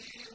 نَذِيرٌ